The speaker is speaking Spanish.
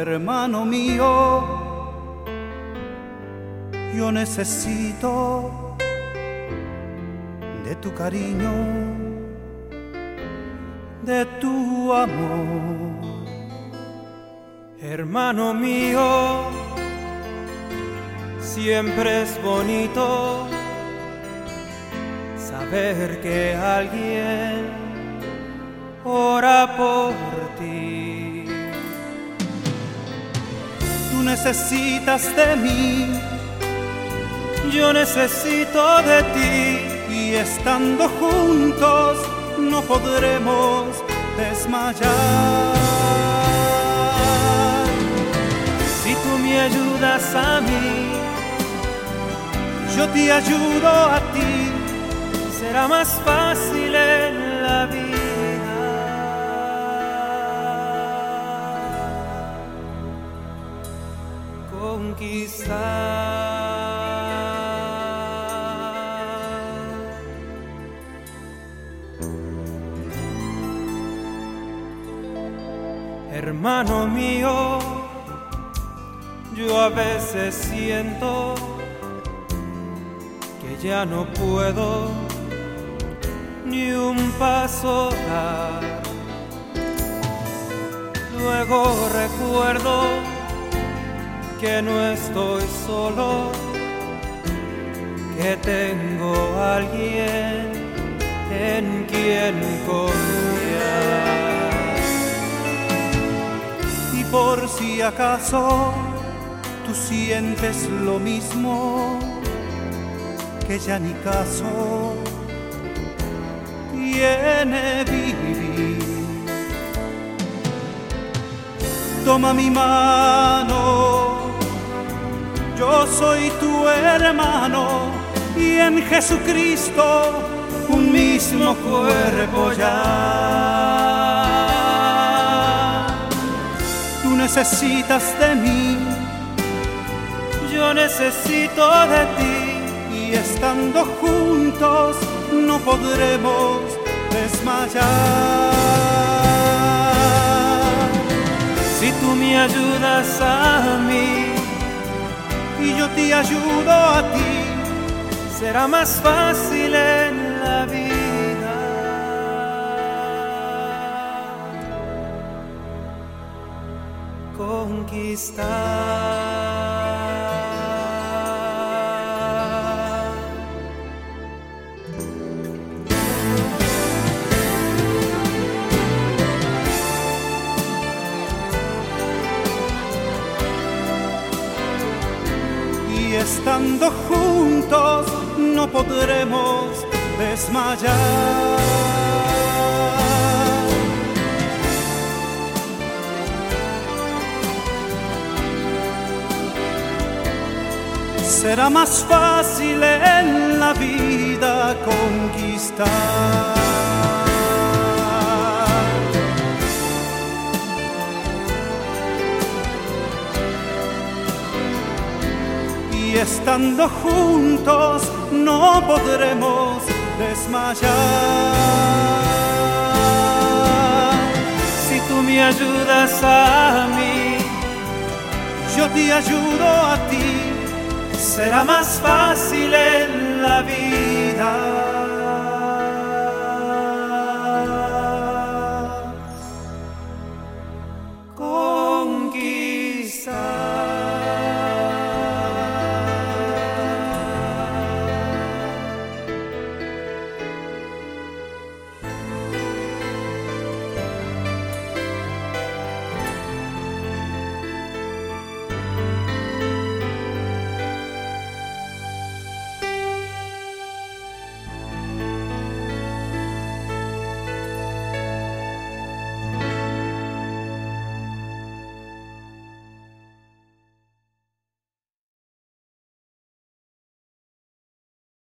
hermano mío, yo necesito de tu cariño, de tu amor. Hermano mío, siempre es bonito saber que alguien ora por ti. Necesitas de mí, yo necesito de ti y estando juntos no podremos desmayar. Si tú me ayudas a mí, yo te ayudo a ti, será más fácil Hermano mío, yo a veces siento que ya no puedo ni un paso dar. Luego recuerdo que no estoy solo, que tengo alguien en quien confiar. Y por si acaso tú sientes lo mismo, que ya ni caso tiene vivir. Toma mi mano, yo soy tu hermano y en Jesucristo un mismo cuerpo ya. Tú necesitas de mí, Yo necesito de ti, y estando juntos no podremos desmayar. si tú me ayudas a mí, Y yo te ayudo a ti, será más fácil en la vida. Conquistar. Estando juntos no podremos desmayar. Será más fácil en la vida conquistar. Y estando juntos no podremos desmayar. Si tú me ayudas a mí, Yo te ayudo a ti, será más fácil en la vida.